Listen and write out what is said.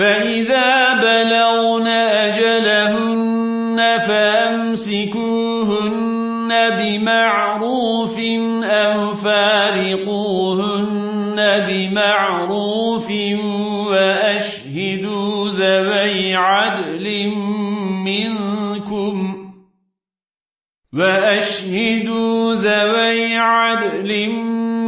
فإذا بلغن أجلهن فأمسكوهن بمعروف أو فارقوهن بمعروف وأشهدوا ذوي عدل منكم وأشهدوا ذوي عدل منكم